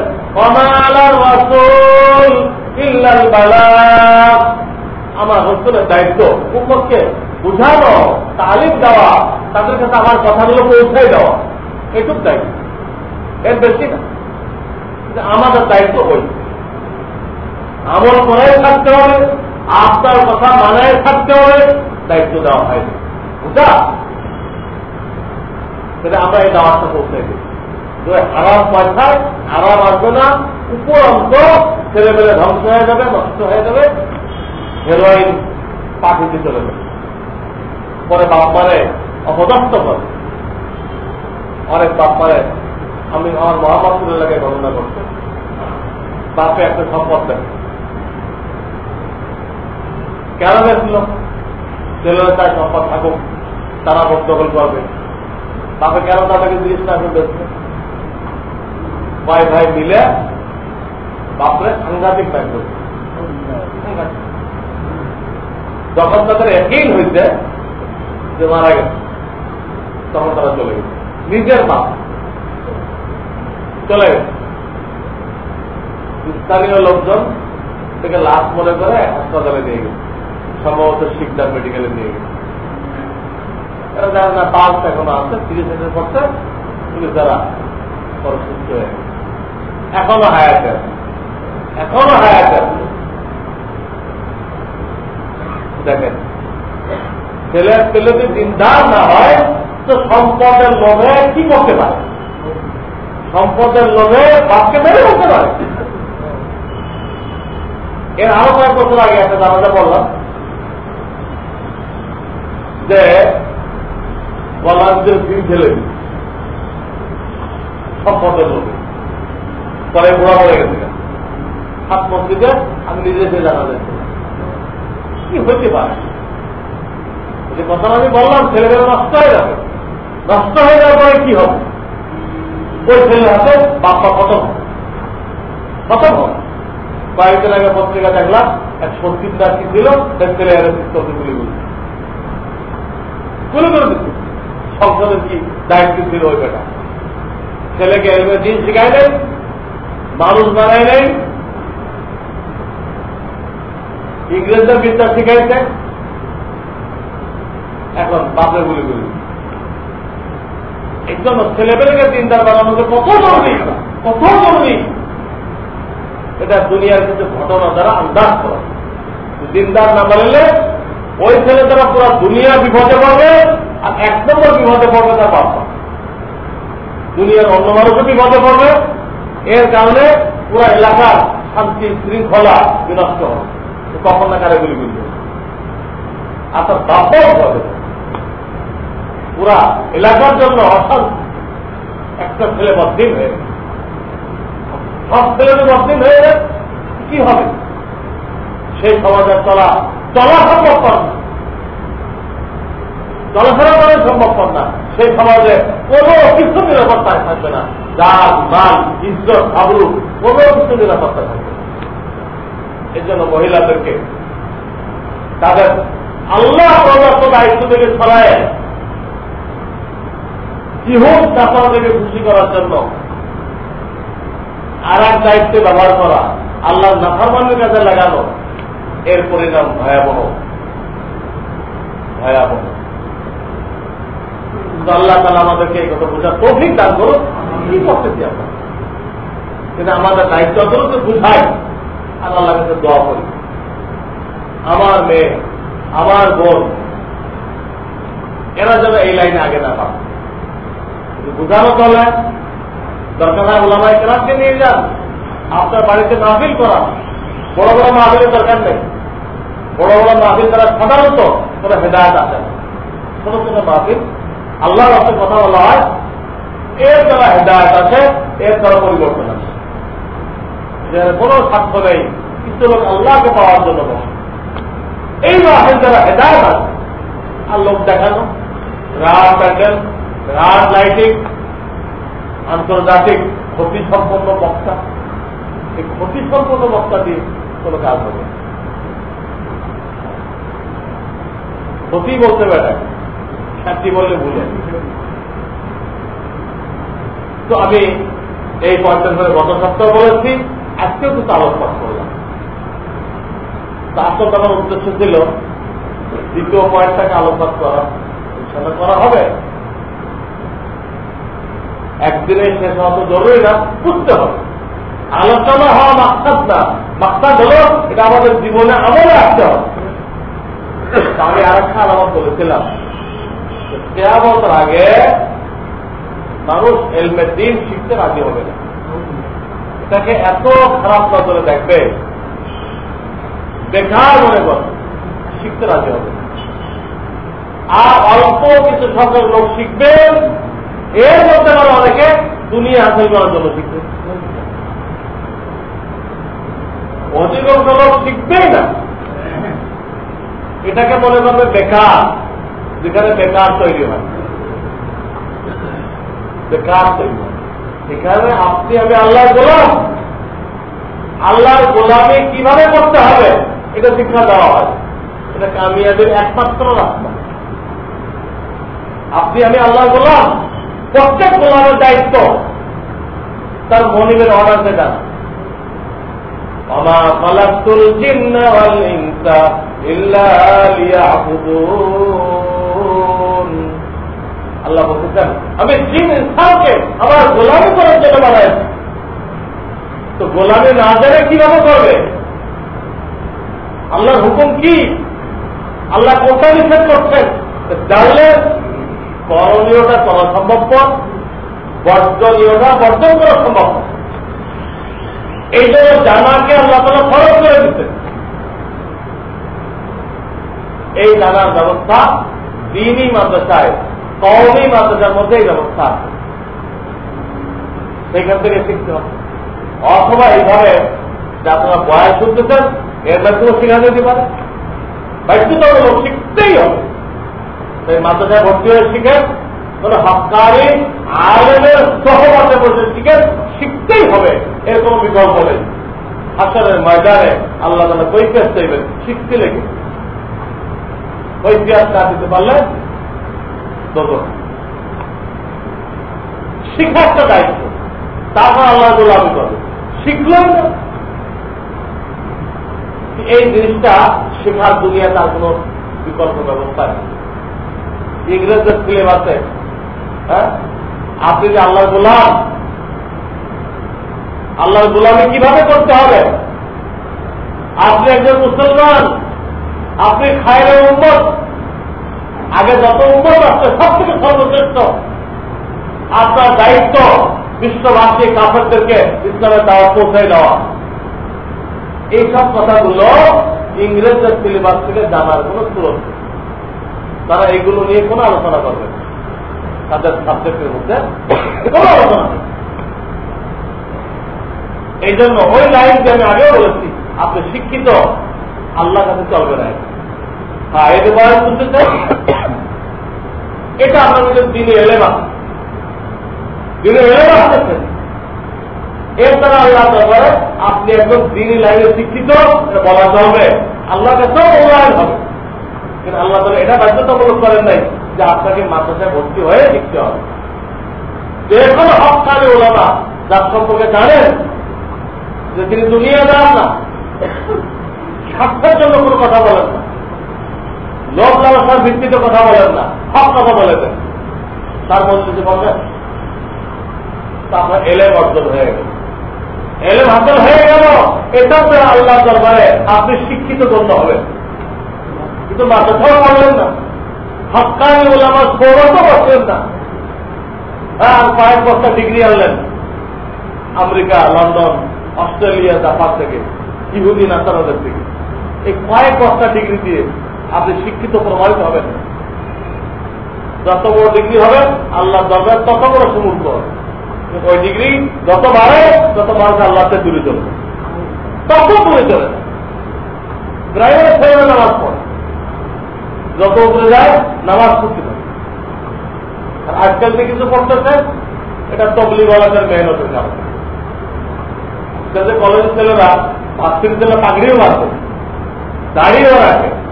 Speaker 1: আমার রসুলের দায়িত্ব, উম্মতকে বুঝানো, তালিম দেওয়া, তাদের কাছে আমার কথাগুলো পৌঁছাই দেওয়া, এটুক দায়িত্ব। এর বেশি না। আমাদের দায়িত্ব ওই আমল করাই থাকতে হবে, আপনার কথা মানায় থাকতে হবে, দায়িত্ব দেওয়া হয়নি। বুঝা? সেটা আমরা এই দাওয়াতটা পৌঁছে দিই হারাম পয়সায়, হারাম আসবে না উপরন্ত ছেলেমেলে ধ্বংস হয়ে যাবে, নষ্ট হয়ে যাবে হেরোইন পাঠিয়ে চলে যাবে। পরে বাপ্পারে অপদস্থ করে। অনেক বাপ্পারে আমি আমার মহামাসুরের লাগে গণনা করতে। বাপে একটা সম্পদ দেয়। কেন দেখছিল ছেলেরা তার সম্পদ থাকুক, তারা দখল করবে বাপে কেন তাদেরকে জিনিস না করে দেখছে ভাই ভাই মিলে বাপরে সাংঘাতিক ব্যাংক যখন তাদের একই হয়েছে যে মারা গেছে, তখন তারা চলে গেছে। নিজের বাপ চলে গেছে। স্থানীয় লোকজন থেকে লাশ মনে করে হাসপাতালে নিয়ে গেছে। সম্ভবত শিকদার মেডিকেলে নিয়ে গেছে। এরা যারা না পাল্স এখনও আছে, তিরিশ হাজার করছে পুলিশ সুস্থ হয়ে এখনও হায়াত এখনও হায়াত দেখেন, ছেলে ছেলে যদি দিনদার না হয়, তো সম্পদের লোভে কি করতে পারে? সম্পদের লোভে বাপকে মেরে করতে পারে। এর আরও কয়েক বছর আগে একটা জানাজা বললাম যে বলার যে দিন। ছেলে সম্পদের লোভে। পরে বুড়া হয়ে গেছে। সাত মসজিদে আমি নিজে এসে জানা যাচ্ছে কি হইতে পারে? যে কথা আমি বললাম ছেলেদের নষ্ট হয়ে যাবে। নষ্ট হয়ে যাওয়ার পরে কি হবে? ওই ছেলে হাতে খতম খতম হবে। কয়েকদিন আগে পত্রিকা দেখলাম, এক সত্যিদার কি ছিল? ছেলে গুলি গুলি গুলি। করে সংসদের কি দায়িত্ব ছিল ওই বেটা? ছেলেকে শিখাই দেয় মানুষ বানাই নাই। ইংরেজদের বিদ্যা শিখাইছে। এখন বাপের গুলি গুলি এই জন্য ছেলেপেলেকে চিন্তার বানানোকে কত জরুরি কত জরুরি এটা দুনিয়ার কিছু ঘটনা দ্বারা আন্দাজ করা। দিনদার না বললে ওই ছেলে তারা পুরো দুনিয়া বিপদে পড়বে আর এক নম্বর বিপদে পড়বে তার বাবা দুনিয়ার অন্য মানুষও বিপদে পড়বে। এর কারণে পুরো এলাকার শান্তি শৃঙ্খলা বিনষ্ট হবে। কখন না কারে গুলি গুলি আর তার হবে। পুরা এলাকার জন্য অশান্তি একটা ছেলে বদিন হয়ে সব ছেলে বদিন হয়ে কি হবে? সেই সমাজের চলা চলা সম্ভবপর না। চলাফেরা করে সম্ভবপর না। সেই সমাজে কোনো কিছু নিরাপত্তায় থাকবে না। জাল মাল ইজ্জত আবরু কোনো কিছু নিরাপত্তা থাকবে এর জন্য মহিলাদেরকে তাদের আল্লাহ প্রদত্ত দায়িত্ব থেকে ছড়ায় ইহুদ থেকে খুশি করার জন্য আর এক দায়িত্বে ব্যবহার করা, আল্লাহ নাফারমানের কাছে লাগানো, এর পরিণাম ভয়াবহ। ভয়াবহ। আল্লাহ তালা আমাদেরকে এই কথা বোঝা তৌফিক দান করো কি করতেছি আমরা? কিন্তু আমাদের দায়িত্ব তো বুঝাই আর আল্লাহ কাছে দোয়া করি। আমার মেয়ে, আমার বোন, এরা যেন এই লাইনে আগে না পাবে বুঝানো চলে দরকার হয় ওলামাই কেরামকে নিয়ে যান। আপনার বাড়িতে মাহফিল করা। বড় বড় মাহফিলের দরকার নেই। বড় বড় মাহফিল তারা সাধারণত কোনো হেদায়ত আছে ছোট ছোট মাহফিল আল্লাহ রাস্তে কথা বলা হয় এর দ্বারা হেদায়ত আছে, এর দ্বারা পরিবর্তন আছে। কোন স্বার্থ নেই কিছু লোক আল্লাহকে পাওয়ার জন্য বসে। এই মাহফিল দ্বারা হেদায়ত আছে। আর লোক দেখানো, রাত প্যান্ডেল রাত লাইটিং, আন্তর্জাতিক ক্ষতি সম্পন্ন বক্তা। এই ক্ষতি সম্পন্ন বক্তা দিয়ে কোন কাজ হবে ক্ষতি বলতে বেড়ায় খ্যাতি বললে ভুলে। তো আমি এই ধরে গত সপ্তাহ বলেছি, আজকেও কিন্তু আলোকপাত করলাম। তো আসল আমার উদ্দেশ্য ছিল দ্বিতীয় পয়েন্টটাকে আলোকপাত করা। সেটা করা হবে। একদিনে শেষ হওয়া তো জরুরি না, বুঝতে হবে। আলোচনা হওয়া মাকসাদ না। মাকসাদ হলো এটা আমাদের জীবনে আমলে আসতে হবে। আমি আর একটা আলামত বলেছিলাম কেয়ামতের আগে মানুষ এলমের দিন শিখতে রাজি হবে না। এটাকে এত খারাপ নজরে দেখবে, বেকার মনে কর শিখতে রাজি হবে আর অল্প কিছু সংখ্যক লোক শিখবেন এর মধ্যে আবার অনেকে দুনিয়া হাসিল করার জন্য শিখবে। অধিকাংশ লোক শিখবেই না। এটাকে মনে করবে বেকার, যেখানে বেকার তৈরি হয়। এখানে আপনি আমি আল্লাহর গোলাম। আল্লাহর গোলামে কীভাবে করতে হবে, এটা শিক্ষা দেওয়া হয়। এটা কামিয়াবের একমাত্র রাস্তা। আপনি আমি আল্লাহ গোলাম। প্রত্যেক গোলামের দায়িত্ব তার মনিবের অর্ডার দেখা আমার পালাতুল ইল্লা লিয়াহুদুন আল্লাহ বলতেছেন, আমি জিন ইনসানকে আমার গোলামি করার জন্য বানাইছি তো গোলামি না জানে কীভাবে করবে? আল্লাহর হুকুম কি? আল্লাহ কোনটা নিষেধ করছেন? জানলে করণীয়টা করা সম্ভবপর বর্জনীয়টা বর্জন করা সম্ভব এই জন্য জানাকে আল্লাহ তালা খরচ করে দিচ্ছেন। এই জানার ব্যবস্থা দিনই মাদ্রাসায় কমই মাদ্রাসার মধ্যে এই ব্যবস্থা আছে। সেখান থেকে শিখতে হবে। অথবা এইভাবে যে আপনারা বয়স শুনতেছেন, এর মাধ্যমে শেখা যেতে পারে। বাধ্যতামূলক লোক শিখতেই হবে। সেই মাদ্রাসায় ভর্তি হয়ে শিখেন, কোন হকারি আলেমের সহমতে বসে শিখেন, শিখতেই হবে। এর কোন বিকল্প নেই। হাসনের ময়দানে আল্লাহ তালা কৈফিয়াত চাইবেন, শিখতে লেগে কৈফিয়াত না দিতে পারলে তত শিক্ষা দায়িত্ব। তারপর আল্লাহ এই জিনিসটা শেখার দুনিয়া তার কোন বিকল্প ব্যবস্থা নেই। ইংরেজদের সিলেবাসে হ্যাঁ? আপনি যে আল্লাহ গোলাম, আল্লাহর গোলামি কীভাবে করতে হবে? আপনি একজন মুসলমান, আপনি খায়ের উন্মত আগে যত উন্নত আছে, সব থেকে সর্বশ্রেষ্ঠ। আপনার দায়িত্ব বিশ্ববাসী কাফেরদেরকে ইসলামের দাওয়া পৌঁছায় দেওয়া। এইসব কথাগুলো ইংরেজদের সিলেবাস থেকে জানার কোন সুরত তারা এইগুলো নিয়ে কোনো আলোচনা করবে তাদের সাবজেক্টের মধ্যে কোনো আলোচনা এই জন্য ওই লাইন লাইনকে আমি আগেও বলেছি, আপনি শিক্ষিত আল্লাহ কাছে চলবে না। হ্যাঁ এটা মধ্যে দিনে এলে না দিনে এলে আসতেছেন এর দ্বারা আল্লাহ আপনি লাইনে শিক্ষিত বলা চলবে। আল্লাহ কাছেও মূল্যায়ন হবে। কিন্তু আল্লাহ তালা এটা বাধ্যতামূলক করেন নাই যে আপনাকে মাদ্রাসায় ভর্তি হয়ে শিখতে হবে। যে কোনো হকালে ওলামা যার সম্পর্কে জানেন, যে তিনি দুনিয়া যান না। স্বার্থের জন্য কোনো কথা বলেন না। লোক লালসার ভিত্তিতে কথা বলেন না হক কথা বলে দেন। তার মধ্যে বলবেন তারপর এলে অর্জন হয়ে গেল। এলেম হাসল হয়ে গেল। এটা তো আল্লাহ দরবারে আপনি শিক্ষিত গণ্য হবেন। কিন্তু মাদ্রাসাও পড়লেন না। হকানি ওলামার সৌরভও বসলেন না। আর কয়েক বছর ডিগ্রি আনলেন। আমেরিকা, লন্ডন, অস্ট্রেলিয়া, জাপান থেকে, ইহুদি, নাসারাদের থেকে। এই কয়েক বস্তা ডিগ্রি দিয়ে আপনি শিক্ষিত প্রভাবিত হবেন। যত বড় ডিগ্রি হবে আল্লাহ দরবার তত বড় সমুদ্র হবে ওই ডিগ্রি যত বাড়ে, তত মানুষ আল্লাহতে দূরে তত দূরে চলে। প্রাইভেট ছেলে নামাজ পড়ে। যত উপরে যায়, নামাজ পড়তে পারে। আর আজকাল যে কিছু পড়তেছে, এটা তবলি বলাদের মেহনতের কারণে। কলেজের ছেলেরা ভার্সিটি ছেলে পাগড়িও মারছে দাঁড়িয়েও রাখে।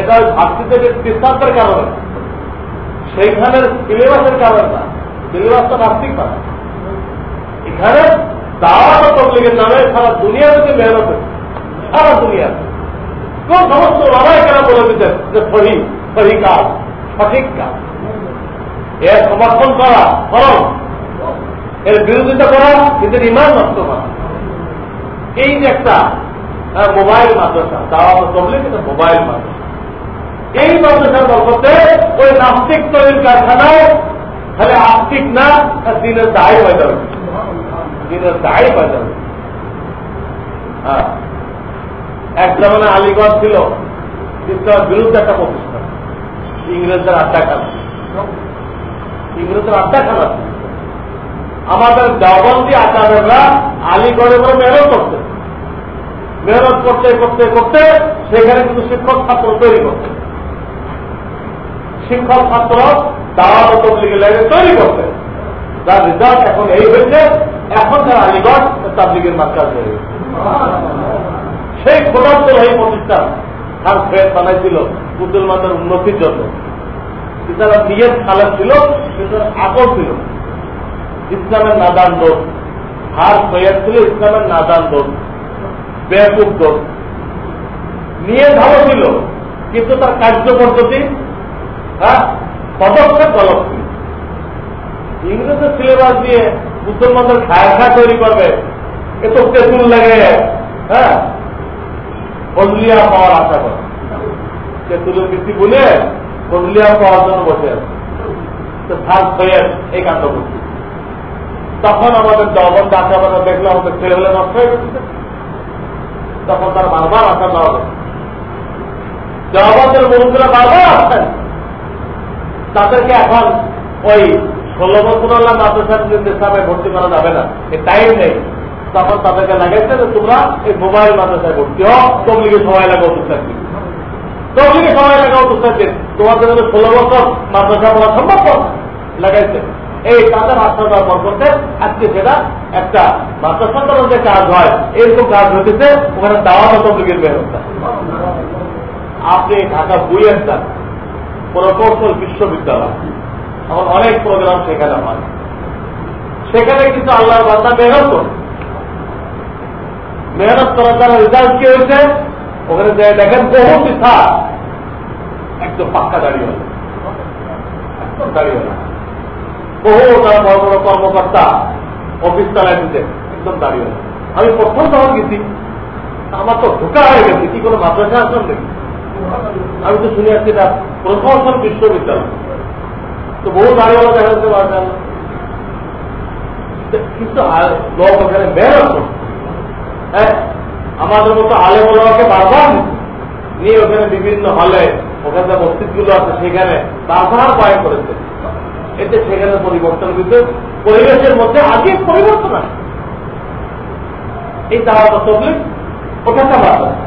Speaker 1: এটা ওই ভার্সিটিতে যে ডিস্টার্বের কারণে। সেইখানের সিলেবাসের কারণে না। সিলেবাসটা নাস্তিক পারে এখানে দাওয়াত তবলিগের নামে সারা দুনিয়া থেকে মেহনত সারা দুনিয়া। কোন সমস্ত লড়াই কেন বলে দিতেন যে সহি সহি কাজ, সঠিক কাজ। এর সমর্থন করা ফরম এর বিরোধিতা করা, নিজের ইমান নষ্ট করা। এই যে একটা মোবাইল মাদ্রাসা, দাওয়াত তবলিগ এটা মোবাইল মাদ্রাসা। এই মাদ্রাসার বরকতে ওই নাস্তিক তৈরির কারখানায়, তাহলে আস্তিক না দিনের দায় হয়ে যাবে। দিনের দায় হয়ে যাবে। হ্যাঁ। এক জমানে আলিগড় ছিল, ইসলামের বিরুদ্ধে একটা প্রতিষ্ঠান। ইংরেজদের আড্ডাখানা। ইংরেজদের আড্ডাখানা। আমাদের দেওবন্দি আচার্যরা আলিগড়ে করে মেহনত করতে মেহনত করতে করতে করতে, সেখানে কিন্তু শিক্ষক ছাত্র তৈরি করতে শিক্ষক ছাত্র দাওয়াত তবলিগের লাইনে তৈরি করতে। যার রেজাল্ট এখন এই হয়েছে, এখন তার আলিগড় তাবলিগের মাত্রাজ হয়ে গেছে। সেই খোদাত্ত এই প্রতিষ্ঠান তার ফ্রেড বানাইছিল মুসলমানদের উন্নতির জন্য। তারা নিজের খালার ছিল আকল ছিল। ইসলামের নাদান দোষ। হার সৈয়াদ ছিল ইসলামের নাদান দোষ। বেকুব দোষ। নিয়ে ভালো ছিল, কিন্তু তার কার্য পদ্ধতি পদক্ষেপ গলত ছিল ইংরেজের সিলেবাস দিয়ে মুসলমানদের খায় খা তৈরি করবে, এ তো তেঁতুল লাগে হ্যাঁ? ফজলিয়া পাওয়ার আশা করে। তেঁতুলের বৃত্তি বলে ফজলিয়া পাওয়ার জন্য বসে আছে। ফার্স্ট হয়ে এই কাণ্ড করছে তখন আমাদের জগৎ আশাবাদা দেখলে আমাদের ছেলেবেলা নষ্ট হয়ে গেছে। তখন তার বারবার আশা দেওয়া হবে জগতের বন্ধুরা বারবার আসছেন তাদেরকে এখন ওই ষোলো বছর মাদ্রাসার ইসলামে ভর্তি করা যাবে না। এই টাইম নেই। তখন তাদেরকে লাগাইছে যে তোমরা এই মোবাইল মাদ্রাসায় ভর্তি হও। তবলিগে সময় লাগা অসুস্থ থাকবে। তবলিগে সময় লাগা অসুস্থ থাকবে। তোমাদের ষোলো বছর মাদ্রাসা পড়া সম্ভব লাগাইছে। এই তাদের আশ্রয় করতে আজকে সেটা একটা মাদ্রাসার যে কাজ হয়, এরকম কাজ হতেছে ওখানে দাওয়া তবলিগের ব্যবস্থা। আপনি ঢাকা বুয়ের যান প্রকৌশল বিশ্ববিদ্যালয়। এখন অনেক প্রোগ্রাম সেখানে হয়। সেখানে কিন্তু আল্লাহর বান্দা মেহনত করে। মেহনত করার দ্বারা রেজাল্ট কি হয়েছে? ওখানে যে দেখেন বহু পিঠা একদম পাক্কা দাঁড়িয়ে হল। একদম দাঁড়িয়ে হল। বহু তারা বড় বড় কর্মকর্তা অফিস চালায় দিতে শুনতাম দাঁড়িয়ে হল। আমি প্রথম তখন গেছি, আমার তো ঢোকা হয়ে গেছে। কি কোনো মাদ্রাসা আসলাম নাকি? আমি তো শুনে আসছি এটা প্রকৌশল বিশ্ববিদ্যালয়। তো বহু দাঁড়িয়েওয়ালা দেখা যাচ্ছে বাজার কিন্তু লোক ওখানে মেহনত হ্যাঁ আমাদের মতো আলে বলাকে বারবার নিয়ে ওখানে বিভিন্ন হলে, ওখানে মসজিদগুলো আছে, সেখানে বারবার পায় করেছে। এতে সেখানে পরিবর্তন কিন্তু পরিবেশের মধ্যে আগে পরিবর্তন আছে এই তারা তবলিক একটা মাদ্রাসা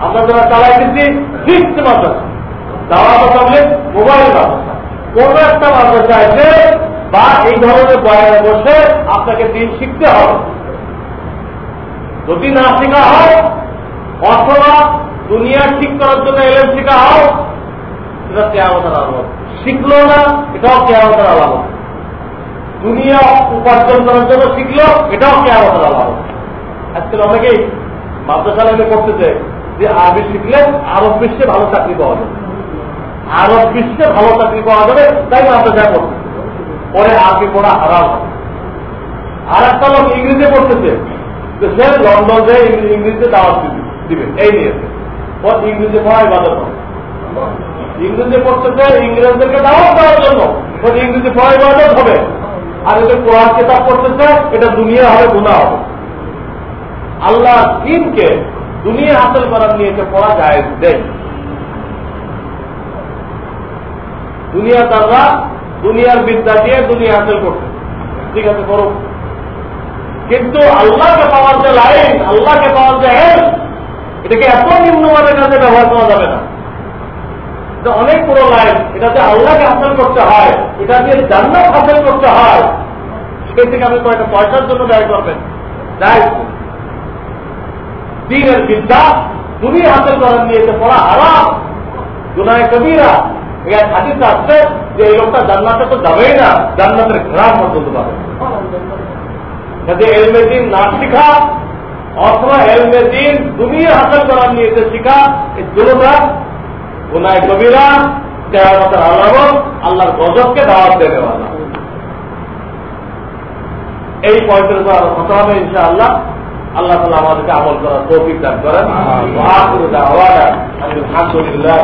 Speaker 1: আমরা যারা চালাইতেছি, ফিক্সড মাদ্রাসা। দাওয়া তবলিক মোবাইল মাদ্রাসা। কোন একটা মাদ্রাসা আছে বা এই ধরনের বয়ানে বসে আপনাকে দিন শিখতে হবে। যদি না শেখা হয়, অথবা দুনিয়া ঠিক করার জন্য এলেন শেখা হয়, সেটা কেয়ামতের আলামত। শিখলো না, এটাও কেয়ামতের আলামত। দুনিয়া উপার্জন করার জন্য শিখলো, এটাও কেয়ামতের আলামত। আজকাল অনেকেই মাদ্রাসা লাইনে করতেছে যে আরবি শিখলে আরব বিশ্বে ভালো চাকরি পাওয়া যাবে। আরব বিশ্বে ভালো চাকরি পাওয়া যাবে, তাই মাদ্রাসায় পড়ছে পরে আরবি পড়া হারাম আর একটা লোক ইংরেজি পড়তেছে সে লন্ডন যে ইংরেজিতে দাওয়াত দিবে এই নিয়েছে। ও ইংরেজি পড়ায় বাধা ইংরেজি পড়তেছে, ইংরেজদেরকে দাওয়াত দেওয়ার জন্য। ইংরেজি পড়ায় বাধা হবে। আর এদের কোরআন কিতাব পড়তেছে, এটা দুনিয়া হবে গুণা হবে। আল্লাহ দিনকে দুনিয়া হাসিল করার নিয়ে পড়া যায় দেয় দুনিয়া তারা দুনিয়ার বিদ্যা দিয়ে দুনিয়া হাসিল করছে। ঠিক আছে করুক কিন্তু আল্লাহকে পাওয়ার যে লাইন, আল্লাহকে পাওয়ার যে হেল এটাকে এত নিম্নমানের কাছে ব্যবহার করা যাবে না। এটা অনেক বড় লাইন, এটা যে আল্লাহকে হাসিল করতে হয়, এটা দিয়ে জান্নাত হাসিল করতে হয় সে থেকে আপনি কয়েকটা পয়সার জন্য ব্যয় করবেন। যাই দিনের বিদ্যা দুনিয়া হাসিল করার নিয়ে পড়া আরাম গুনায় কবিরা হাদিস আসছে যে এই লোকটা জান্নাতে তো যাবেই না, জান্নাতের ঘেরার পর্যন্ত পাবে। যদি এলমেদিন না শিখা, অথবা এলমেদিন দুনিয়া হাসিল করার নিয়ে শিখা, এই দুটা গুনায় কবিরা কেয়ামতের আলামত আল্লাহর গজবকে দাওয়াত দেবে এই পয়েন্টের উপর আরও কথা হবে ইনশাআল্লাহ। আল্লাহ তালা আমাদেরকে আমল করার তৌফিক দান করেন আলহামদুলিল্লাহ